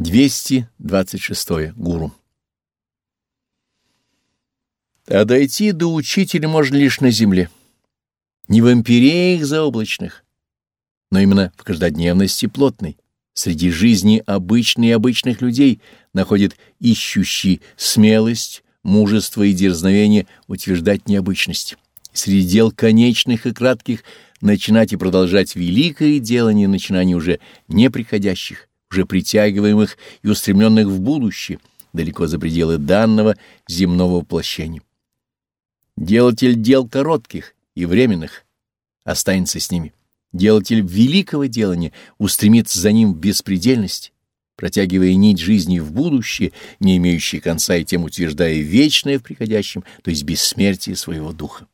226. Гуру. А дойти до учителя можно лишь на земле, не в империях заоблачных, но именно в каждодневности плотной, среди жизни обычной и обычных людей находит ищущий смелость, мужество и дерзновение утверждать необычность. Среди дел конечных и кратких начинать и продолжать великое делание начинаний уже неприходящих, уже притягиваемых и устремленных в будущее, далеко за пределы данного земного воплощения. Делатель дел коротких и временных останется с ними. Делатель великого делания устремится за ним в беспредельность, протягивая нить жизни в будущее, не имеющее конца и тем утверждая вечное в приходящем, то есть бессмертие своего духа.